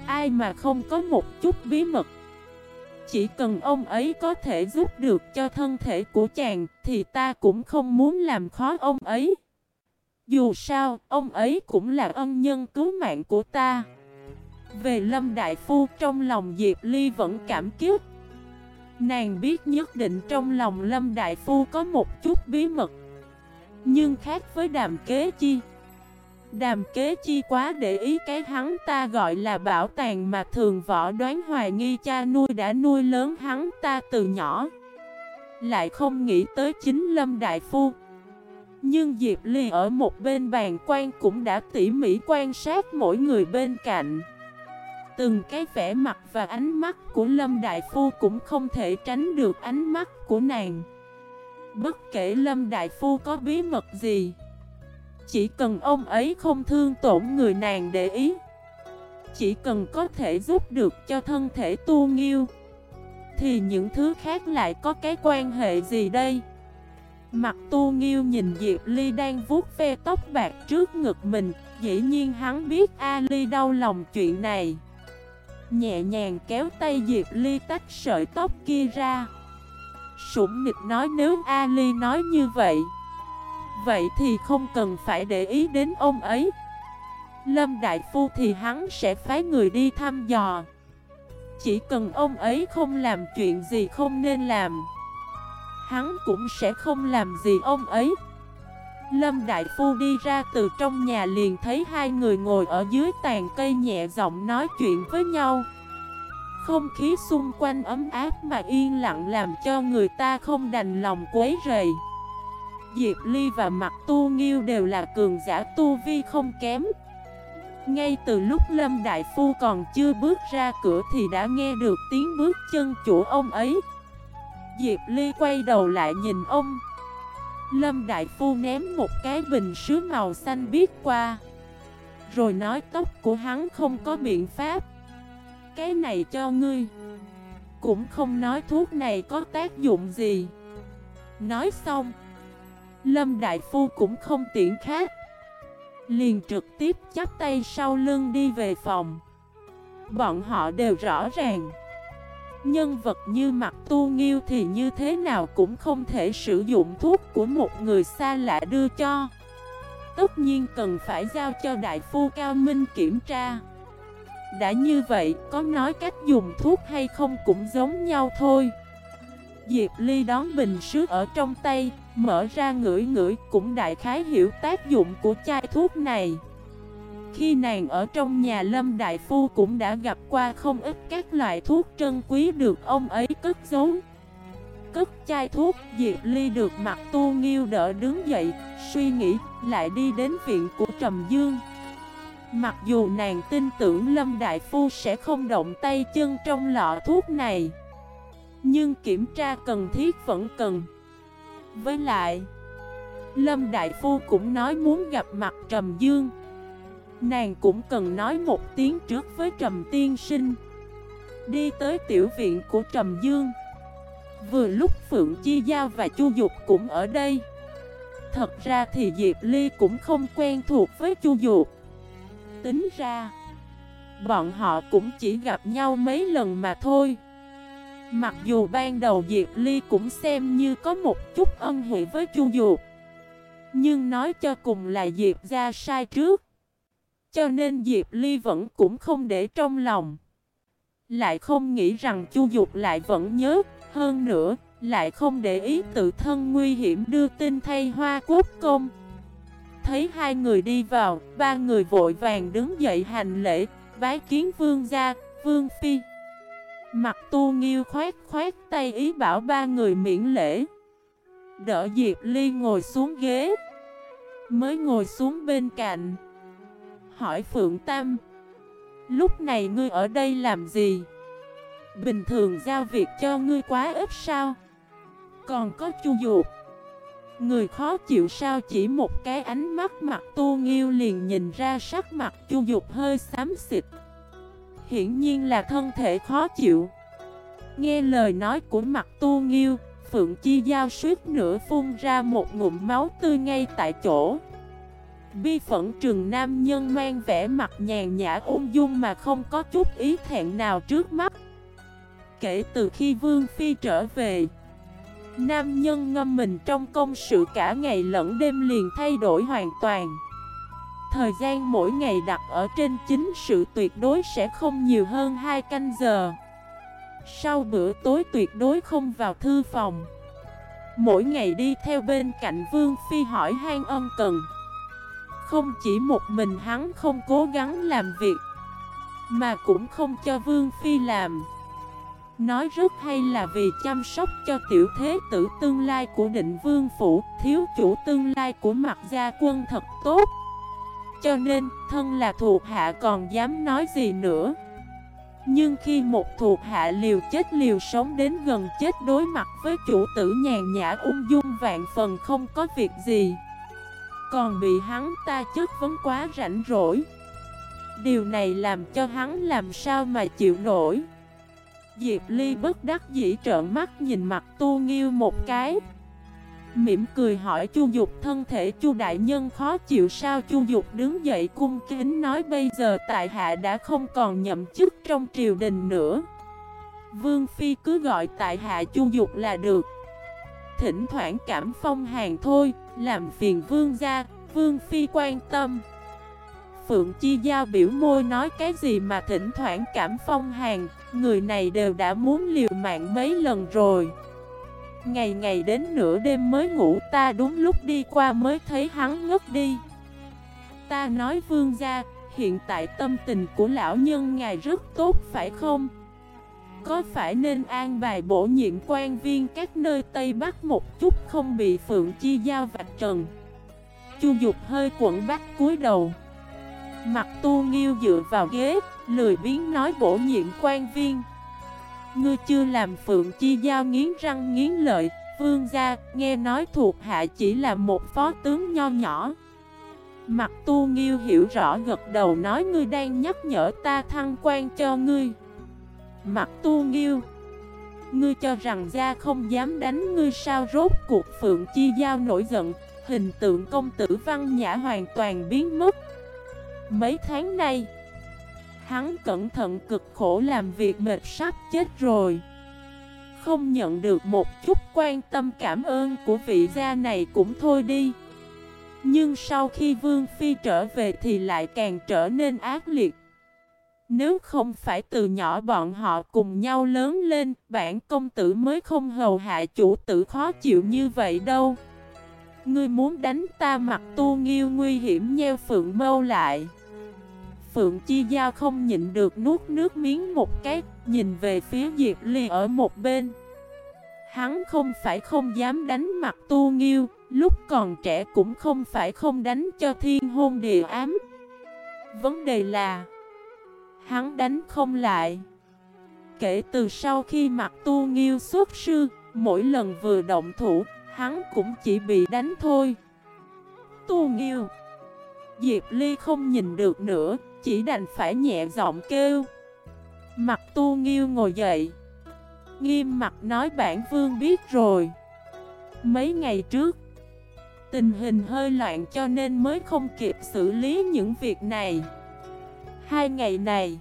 Ai mà không có một chút bí mật? Chỉ cần ông ấy có thể giúp được cho thân thể của chàng Thì ta cũng không muốn làm khó ông ấy. Dù sao, ông ấy cũng là ân nhân cứu mạng của ta. Về Lâm Đại Phu trong lòng Diệp Ly vẫn cảm kiếp Nàng biết nhất định trong lòng Lâm Đại Phu có một chút bí mật. Nhưng khác với đàm kế chi Đàm kế chi quá để ý cái hắn ta gọi là bảo tàng mà thường võ đoán hoài nghi cha nuôi đã nuôi lớn hắn ta từ nhỏ. Lại không nghĩ tới chính Lâm Đại Phu. Nhưng Diệp Ly ở một bên bàn quan cũng đã tỉ mỉ quan sát mỗi người bên cạnh. Từng cái vẻ mặt và ánh mắt của Lâm Đại Phu cũng không thể tránh được ánh mắt của nàng. Bất kể Lâm Đại Phu có bí mật gì chỉ cần ông ấy không thương tổn người nàng để ý. Chỉ cần có thể giúp được cho thân thể tu nghiêu, Thì những thứ khác lại có cái quan hệ gì đây? Mặt tu nghiêu nhìn Diệp Ly đang vuốt ve tóc bạc trước ngực mình, Dĩ nhiên hắn biết A Ly đau lòng chuyện này. Nhẹ nhàng kéo tay Diệp Ly tách sợi tóc kia ra. Sủng nịch nói nếu Ali nói như vậy Vậy thì không cần phải để ý đến ông ấy. Lâm Đại Phu thì hắn sẽ phái người đi thăm dò. Chỉ cần ông ấy không làm chuyện gì không nên làm, Hắn cũng sẽ không làm gì ông ấy. Lâm Đại Phu đi ra từ trong nhà liền thấy hai người ngồi ở dưới tàn cây nhẹ giọng nói chuyện với nhau. Không khí xung quanh ấm áp mà yên lặng làm cho người ta không đành lòng quấy rầy. Diệp Ly và Mặt Tu Nghiêu đều là cường giả Tu Vi không kém. Ngay từ lúc Lâm Đại Phu còn chưa bước ra cửa thì đã nghe được tiếng bước chân chủ ông ấy. Diệp Ly quay đầu lại nhìn ông. Lâm Đại Phu ném một cái bình sứ màu xanh biết qua, Rồi nói tóc của hắn không có biện pháp. Cái này cho ngươi. Cũng không nói thuốc này có tác dụng gì. Nói xong Lâm Đại Phu cũng không tiện khác. Liền trực tiếp chắp tay sau lưng đi về phòng. Bọn họ đều rõ ràng. Nhân vật như mặt tu nghiêu thì như thế nào cũng không thể sử dụng thuốc của một người xa lạ đưa cho. Tất nhiên cần phải giao cho đại phu cao minh kiểm tra. Đã như vậy, có nói cách dùng thuốc hay không cũng giống nhau thôi. Diệp Ly đón bình sứ ở trong tay, mở ra ngửi ngửi cũng đại khái hiểu tác dụng của chai thuốc này. Khi nàng ở trong nhà Lâm Đại Phu cũng đã gặp qua không ít các loại thuốc trân quý được ông ấy cất giấu. Cất chai thuốc, Diệp Ly được mặt tu nghiêu đỡ đứng dậy, suy nghĩ, lại đi đến viện của Trầm Dương. Mặc dù nàng tin tưởng Lâm Đại Phu sẽ không động tay chân trong lọ thuốc này nhưng kiểm tra cần thiết vẫn cần. Với lại, Lâm Đại Phu cũng nói muốn gặp mặt Trầm Dương. Nàng cũng cần nói một tiếng trước với Trầm Tiên Sinh. Đi tới tiểu viện của Trầm Dương. Vừa lúc Phượng Chi Giao và Chu Dục cũng ở đây. Thật ra thì Diệp Ly cũng không quen thuộc với Chu Dục. Tính ra, Bọn họ cũng chỉ gặp nhau mấy lần mà thôi. Mặc dù ban đầu Diệp Ly cũng xem như có một chút ân huệ với Chu Dục Nhưng nói cho cùng là Diệp ra sai trước. Cho nên Diệp Ly vẫn cũng không để trong lòng. Lại không nghĩ rằng Chu Dục lại vẫn nhớ Hơn nữa, lại không để ý tự thân nguy hiểm đưa tin thay hoa quốc công. Thấy hai người đi vào, ba người vội vàng đứng dậy hành lễ Bái kiến vương gia, vương phi. Mặt tu nghiêu khoét khoét tay ý bảo ba người miễn lễ. Đỡ Diệp Ly ngồi xuống ghế. Mới ngồi xuống bên cạnh. Hỏi Phượng Tam Lúc này ngươi ở đây làm gì? Bình thường giao việc cho ngươi quá ít sao? Còn có chu dục. Người khó chịu sao chỉ một cái ánh mắt mặt tu nghiêu liền nhìn ra sắc mặt chu dục hơi xám xịt. Hiển nhiên là thân thể khó chịu. Nghe lời nói của mặt tu nghiêu, Phượng Chi Giao suýt nửa phun ra một ngụm máu tươi ngay tại chỗ. Bi phẫn trừng nam nhân mang vẻ mặt nhàn nhã ung dung mà không có chút ý thẹn nào trước mắt. Kể từ khi Vương Phi trở về, Nam nhân ngâm mình trong công sự cả ngày lẫn đêm liền thay đổi hoàn toàn. Thời gian mỗi ngày đặt ở trên chính sự tuyệt đối sẽ không nhiều hơn 2 canh giờ. Sau bữa tối tuyệt đối không vào thư phòng. Mỗi ngày đi theo bên cạnh Vương Phi hỏi han ân cần. Không chỉ một mình hắn không cố gắng làm việc, Mà cũng không cho Vương Phi làm. Nói rất hay là vì chăm sóc cho tiểu thế tử tương lai của định vương phủ, Thiếu chủ tương lai của mặt gia quân thật tốt. Cho nên, thân là thuộc hạ còn dám nói gì nữa. Nhưng khi một thuộc hạ liều chết liều sống đến gần chết đối mặt với chủ tử nhàn nhã ung dung vạn phần không có việc gì. Còn bị hắn ta chất vấn quá rảnh rỗi. Điều này làm cho hắn làm sao mà chịu nổi. Diệp Ly bất đắc dĩ trợn mắt nhìn mặt Tu Nghiêu một cái. Mỉm cười hỏi Chu Dục, thân thể Chu đại nhân khó chịu sao? Chu Dục đứng dậy cung kính nói, bây giờ tại hạ đã không còn nhậm chức trong triều đình nữa. Vương Phi cứ gọi tại hạ Chu Dục là được. Thỉnh thoảng cảm phong hàng thôi, Làm phiền Vương gia, Vương Phi quan tâm. Phượng Chi Giao biểu môi nói, cái gì mà thỉnh thoảng cảm phong hàng, Người này đều đã muốn liều mạng mấy lần rồi. Ngày ngày đến nửa đêm mới ngủ ta đúng lúc đi qua mới thấy hắn ngất đi. Ta nói vương gia Hiện tại tâm tình của lão nhân ngài rất tốt phải không? Có phải nên an bài bổ nhiệm quan viên các nơi Tây Bắc một chút không bị Phượng Chi Giao vạch trần? Chu Dục hơi quẩn bắt cúi đầu. Mặt tu nghiêu dựa vào ghế, lười biến nói bổ nhiệm quan viên. Ngươi chưa làm Phượng Chi Giao nghiến răng nghiến lợi, Vương gia, nghe nói thuộc hạ chỉ là một phó tướng nho nhỏ. Mặt tu nghiêu hiểu rõ gật đầu nói ngươi đang nhắc nhở ta thăng quan cho ngươi. Mặt tu nghiêu, Ngươi cho rằng gia không dám đánh ngươi sao rốt cuộc Phượng Chi Giao nổi giận, Hình tượng công tử văn nhã hoàn toàn biến mất. Mấy tháng nay Hắn cẩn thận cực khổ làm việc mệt sắp chết rồi. Không nhận được một chút quan tâm cảm ơn của vị gia này cũng thôi đi. Nhưng sau khi Vương Phi trở về thì lại càng trở nên ác liệt. Nếu không phải từ nhỏ bọn họ cùng nhau lớn lên, Bản công tử mới không hầu hạ chủ tử khó chịu như vậy đâu. Ngươi muốn đánh ta mặt tu nghiêu nguy hiểm nheo phượng mâu lại. Phượng Chi Giao không nhịn được nuốt nước miếng một cái, nhìn về phía Diệp Ly ở một bên. Hắn không phải không dám đánh mặt tu nghiêu, lúc còn trẻ cũng không phải không đánh cho thiên hôn địa ám. Vấn đề là, hắn đánh không lại. Kể từ sau khi mặt tu nghiêu xuất sư, mỗi lần vừa động thủ, hắn cũng chỉ bị đánh thôi. Tu nghiêu Diệp Ly không nhìn được nữa, chỉ đành phải nhẹ giọng kêu. Mặt tu nghiêu ngồi dậy. Nghiêm mặt nói bản vương biết rồi. Mấy ngày trước, Tình hình hơi loạn cho nên mới không kịp xử lý những việc này. Hai ngày này,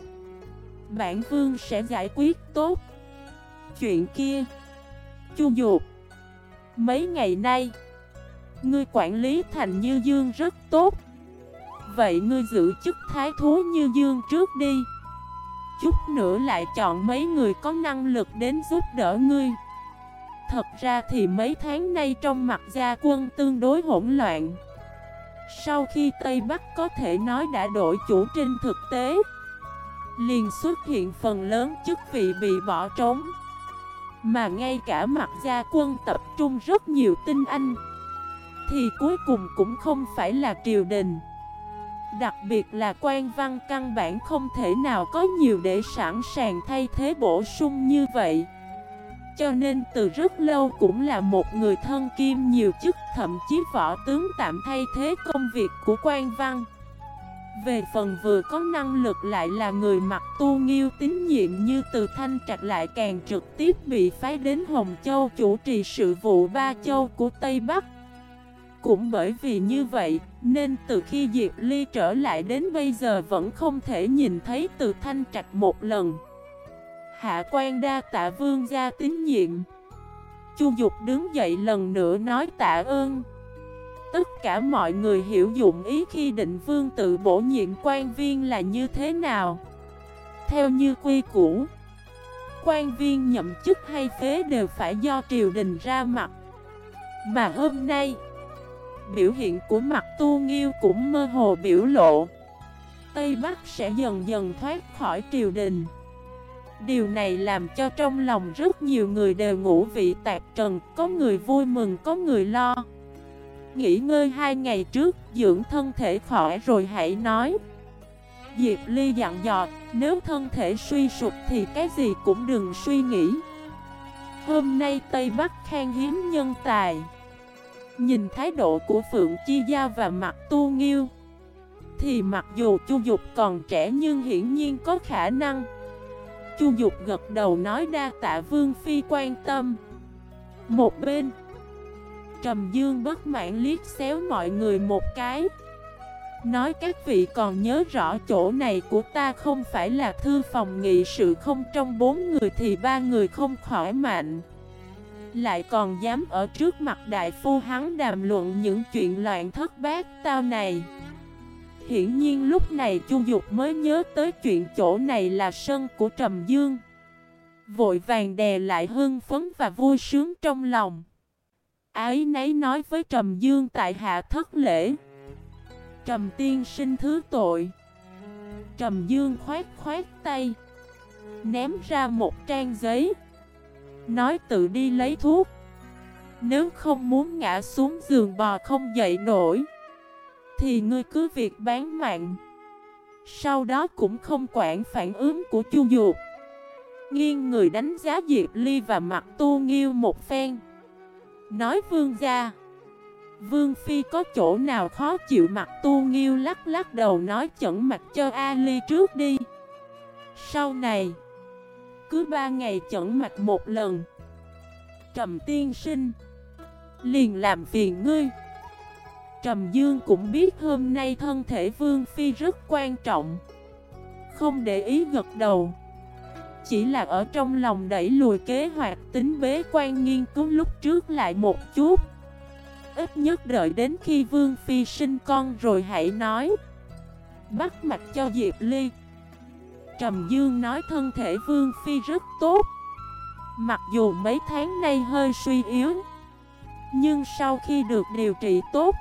Bản vương sẽ giải quyết tốt Chuyện kia. Chu dục, Mấy ngày nay, Ngươi quản lý thành như dương rất tốt. Vậy ngươi giữ chức thái thú như dương trước đi. Chút nữa lại chọn mấy người có năng lực đến giúp đỡ ngươi. Thật ra thì mấy tháng nay trong mặt gia quân tương đối hỗn loạn. Sau khi Tây Bắc có thể nói đã đổi chủ trên thực tế, Liền xuất hiện phần lớn chức vị bị bỏ trống. Mà ngay cả mặt gia quân tập trung rất nhiều tinh anh, Thì cuối cùng cũng không phải là triều đình. Đặc biệt là quan văn căn bản không thể nào có nhiều để sẵn sàng thay thế bổ sung như vậy Cho nên từ rất lâu cũng là một người thân kim nhiều chức, Thậm chí võ tướng tạm thay thế công việc của quan văn về phần vừa có năng lực lại là người mặc tu nghiêu tín nhiệm như từ thanh trạch lại càng trực tiếp bị phái đến Hồng Châu chủ trì sự vụ ba châu của Tây Bắc. Cũng bởi vì như vậy, nên từ khi Diệp Ly trở lại đến bây giờ vẫn không thể nhìn thấy từ thanh trạch một lần. Hạ quan đa tạ vương gia tín nhiệm. Chu Dục đứng dậy lần nữa nói tạ ơn. Tất cả mọi người hiểu dụng ý khi định vương tự bổ nhiệm quan viên là như thế nào Theo như quy củ quan viên nhậm chức hay phế đều phải do triều đình ra mặt Mà hôm nay Biểu hiện của mặt tu nghiêu cũng mơ hồ biểu lộ. Tây Bắc sẽ dần dần thoát khỏi triều đình. Điều này làm cho trong lòng rất nhiều người đều ngủ vị tạc trần Có người vui mừng có người lo. Nghỉ ngơi hai ngày trước, dưỡng thân thể khỏi rồi hãy nói. Diệp Ly dặn dò, nếu thân thể suy sụp thì cái gì cũng đừng suy nghĩ. Hôm nay Tây Bắc khan hiếm nhân tài. Nhìn thái độ của Phượng Chi Gia và mặt tu nghiêu, Thì mặc dù Chu Dục còn trẻ nhưng hiển nhiên có khả năng. Chu Dục gật đầu nói đa tạ Vương Phi quan tâm. Một bên, Trầm Dương bất mãn liếc xéo mọi người một cái, Nói các vị còn nhớ rõ chỗ này của ta không phải là thư phòng nghị sự không? Trong bốn người thì ba người không khỏi mạnh. Lại còn dám ở trước mặt đại phu hắn đàm luận những chuyện loạn thất bát tao này. Hiển nhiên lúc này Chu Dục mới nhớ tới chuyện chỗ này là sân của Trầm Dương. Vội vàng đè lại hưng phấn và vui sướng trong lòng. Ái nấy nói với Trầm Dương tại hạ thất lễ. Trầm tiên sinh thứ tội. Trầm Dương khoát khoát tay, Ném ra một trang giấy. Nói tự đi lấy thuốc. Nếu không muốn ngã xuống giường bò không dậy nổi, Thì ngươi cứ việc bán mạng. Sau đó cũng không quản phản ứng của Chu Dục Nghiêng người đánh giá Diệp Ly và mặt tu nghiêu một phen. Nói vương gia, Vương Phi có chỗ nào khó chịu? Mặt tu nghiêu lắc lắc đầu nói, chẩn mặt cho Ali trước đi. Sau này cứ ba ngày chẩn mặt một lần. Trầm tiên sinh, Liền làm phiền ngươi. Trầm Dương cũng biết hôm nay thân thể Vương Phi rất quan trọng, Không để ý gật đầu. Chỉ là ở trong lòng đẩy lùi kế hoạch tính bế quan nghiên cứu lúc trước lại một chút. Ít nhất đợi đến khi Vương Phi sinh con rồi hãy nói. Bắt mạch cho Diệp Ly. Trầm Dương nói thân thể Vương Phi rất tốt Mặc dù mấy tháng nay hơi suy yếu Nhưng sau khi được điều trị tốt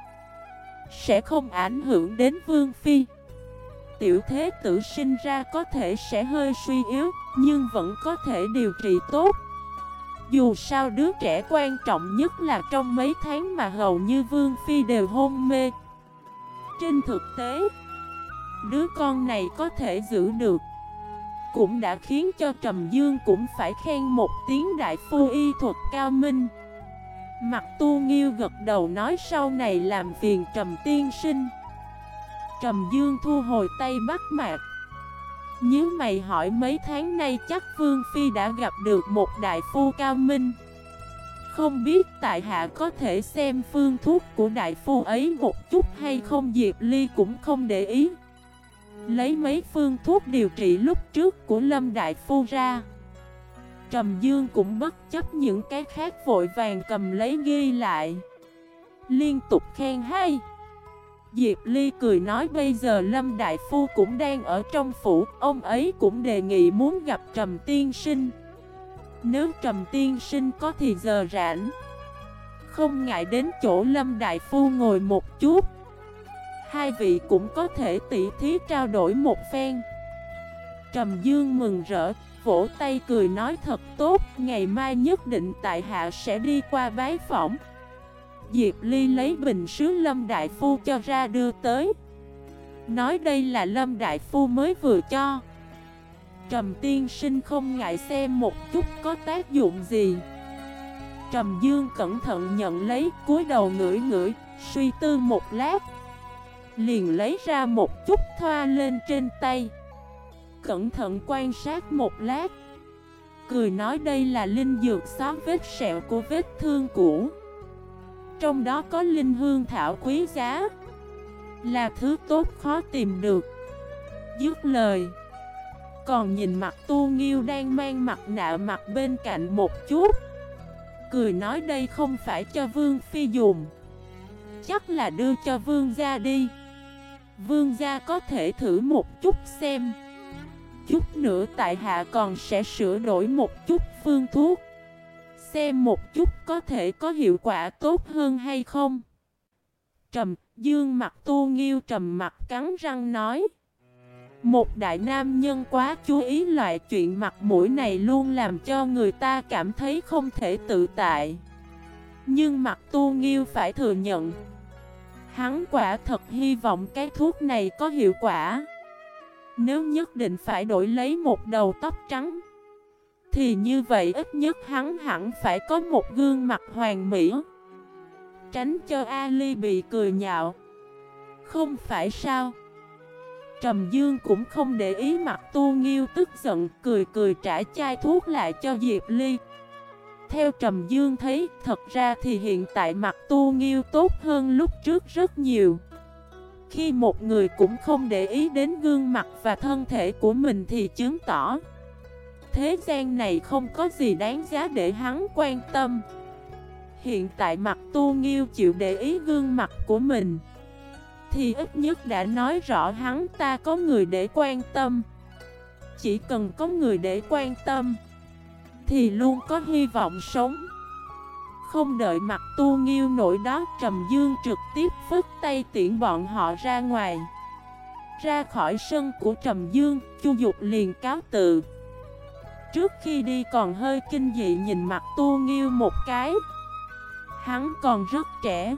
Sẽ không ảnh hưởng đến Vương Phi tiểu thế tử sinh ra có thể sẽ hơi suy yếu, nhưng vẫn có thể điều trị tốt. Dù sao đứa trẻ quan trọng nhất là trong mấy tháng mà hầu như Vương Phi đều hôn mê. Trên thực tế, đứa con này có thể giữ được. Cũng đã khiến cho Trầm Dương cũng phải khen một tiếng đại phu y thuật cao minh. Mặt tu nghiêu gật đầu nói sau này làm phiền Trầm tiên sinh. Trầm Dương thu hồi tay bắt mạc Nhớ mày hỏi mấy tháng nay chắc Vương Phi đã gặp được một đại phu cao minh Không biết tại hạ có thể xem phương thuốc của đại phu ấy một chút hay không Diệp Ly cũng không để ý Lấy mấy phương thuốc điều trị lúc trước của Lâm Đại Phu ra. Trầm Dương cũng bất chấp những cái khác vội vàng cầm lấy ghi lại. Liên tục khen hay. Diệp Ly cười nói bây giờ Lâm Đại Phu cũng đang ở trong phủ, Ông ấy cũng đề nghị muốn gặp Trầm Tiên Sinh. Nếu Trầm Tiên Sinh có thì giờ rảnh. Không ngại đến chỗ Lâm Đại Phu ngồi một chút. Hai vị cũng có thể tỉ thí trao đổi một phen. Trầm Dương mừng rỡ, Vỗ tay cười nói thật tốt, Ngày mai nhất định tại hạ sẽ đi qua bái phỏng. Diệp Ly lấy bình sứ lâm đại phu cho ra đưa tới. Nói đây là Lâm Đại Phu mới vừa cho. Trầm tiên sinh không ngại xem một chút có tác dụng gì. Trầm Dương cẩn thận nhận lấy, cúi đầu ngửi ngửi, Suy tư một lát. Liền lấy ra một chút thoa lên trên tay. Cẩn thận quan sát một lát. Cười nói đây là linh dược xóa vết sẹo của vết thương cũ. Trong đó có linh hương thảo quý giá. Là thứ tốt khó tìm được. Dứt lời. Còn nhìn mặt tu nghiêu đang mang mặt nạ mặt bên cạnh một chút. Cười nói đây không phải cho Vương Phi dùng. Chắc là đưa cho Vương gia đi. Vương gia có thể thử một chút xem. Chút nữa tại hạ còn sẽ sửa đổi một chút phương thuốc. Xem một chút có thể có hiệu quả tốt hơn hay không. Trầm, dương mặt tu nghiêu trầm mặt cắn răng nói. Một đại nam nhân quá chú ý loại chuyện mặt mũi này luôn làm cho người ta cảm thấy không thể tự tại. Nhưng mặt tu nghiêu phải thừa nhận Hắn quả thật hy vọng cái thuốc này có hiệu quả. Nếu nhất định phải đổi lấy một đầu tóc trắng, Thì như vậy ít nhất hắn hẳn phải có một gương mặt hoàn mỹ. Tránh cho Ali bị cười nhạo. Không phải sao? Trầm Dương cũng không để ý mặt tu nghiêu tức giận, Cười cười trả chai thuốc lại cho Diệp Ly theo Trầm Dương thấy, thật ra thì hiện tại mặt tu nghiêu tốt hơn lúc trước rất nhiều. Khi một người cũng không để ý đến gương mặt và thân thể của mình thì chứng tỏ Thế gian này không có gì đáng giá để hắn quan tâm Hiện tại mặt tu nghiêu chịu để ý gương mặt của mình Thì ít nhất đã nói rõ hắn ta có người để quan tâm Chỉ cần có người để quan tâm thì luôn có hy vọng sống. Không đợi mặt tu nghiêu nổi đó, Trầm Dương trực tiếp phức tay tiễn bọn họ ra ngoài. Ra khỏi sân của Trầm Dương, Chu Dục liền cáo tự Trước khi đi còn hơi kinh dị nhìn mặt tu nghiêu một cái. Hắn còn rất trẻ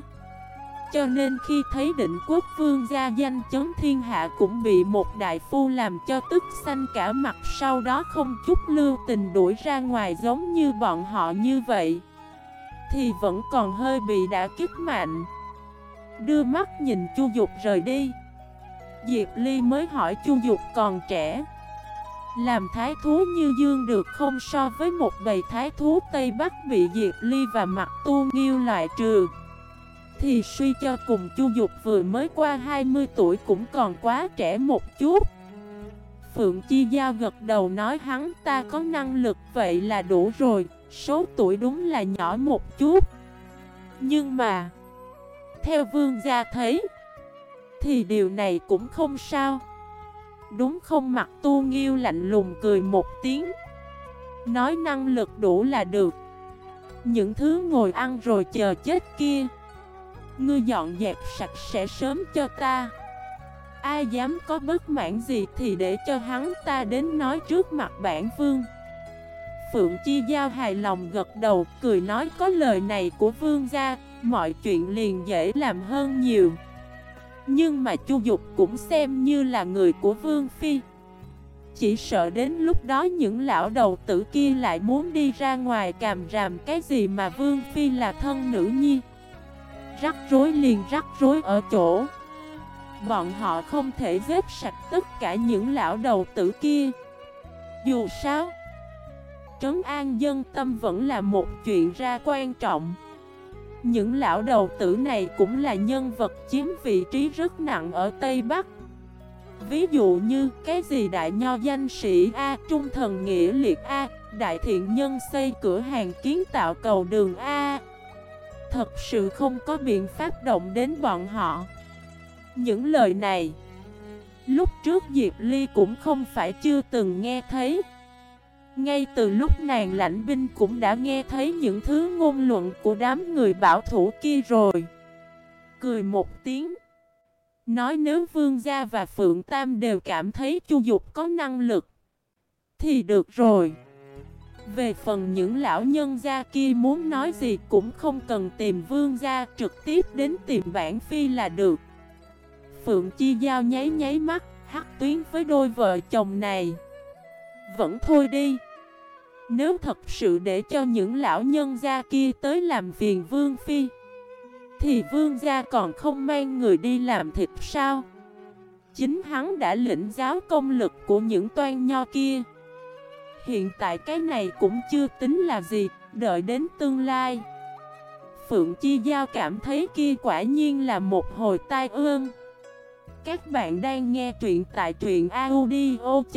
cho nên khi thấy định quốc vương gia danh chấn thiên hạ cũng bị một đại phu làm cho tức xanh cả mặt, Sau đó không chút lưu tình đuổi ra ngoài giống như bọn họ như vậy, Thì vẫn còn hơi bị đã kích mạnh. Đưa mắt nhìn Chu Dục rời đi. Diệp Ly mới hỏi Chu Dục còn trẻ, Làm thái thú như dương được không so với một bầy thái thú Tây Bắc bị Diệp Ly và mặt tu nghiêu loại trừ? Thì suy cho cùng Chu Dục vừa mới qua 20 tuổi cũng còn quá trẻ một chút. Phượng Chi Giao gật đầu nói hắn ta có năng lực vậy là đủ rồi, Số tuổi đúng là nhỏ một chút. Nhưng mà, Theo vương gia thấy, Thì điều này cũng không sao. Đúng không? Mặt tu nghiêu lạnh lùng cười một tiếng. Nói năng lực đủ là được. Những thứ ngồi ăn rồi chờ chết kia. Ngươi dọn dẹp sạch sẽ sớm cho ta. Ai dám có bất mãn gì thì để cho hắn ta đến nói trước mặt bản vương. Phượng Chi Giao hài lòng gật đầu, cười nói có lời này của vương gia, Mọi chuyện liền dễ làm hơn nhiều. Nhưng mà Chu Dục cũng xem như là người của Vương Phi. Chỉ sợ đến lúc đó những lão đầu tử kia lại muốn đi ra ngoài càm ràm cái gì mà Vương Phi là thân nữ nhi. Rắc rối liền rắc rối ở chỗ. Bọn họ không thể vết sạch tất cả những lão đầu tử kia. Dù sao Trấn an dân tâm vẫn là một chuyện ra quan trọng. Những lão đầu tử này cũng là nhân vật chiếm vị trí rất nặng ở Tây Bắc. Ví dụ như cái gì đại nho danh sĩ A, trung thần nghĩa liệt A, đại thiện nhân xây cửa hàng kiến tạo cầu đường A. Thật sự không có biện pháp động đến bọn họ. Những lời này, Lúc trước Diệp Ly cũng không phải chưa từng nghe thấy. Ngay từ lúc nàng lãnh binh cũng đã nghe thấy những thứ ngôn luận của đám người bảo thủ kia rồi. Cười một tiếng, Nói nếu Vương Gia và Phượng Tam đều cảm thấy Chu Dục có năng lực, Thì được rồi về phần những lão nhân gia kia muốn nói gì cũng không cần tìm vương gia trực tiếp đến tìm bản phi là được Phượng Chi Giao nháy nháy mắt, hắc tuyến với đôi vợ chồng này. Vẫn thôi đi. Nếu thật sự để cho những lão nhân gia kia tới làm phiền Vương Phi Thì Vương gia còn không mang người đi làm thịt sao Chính hắn đã lĩnh giáo công lực của những toan nho kia Hiện tại cái này cũng chưa tính là gì, Đợi đến tương lai. Phượng Chi Giao cảm thấy kia quả nhiên là một hồi tai ương. Các bạn đang nghe truyện tại truyện audio.fif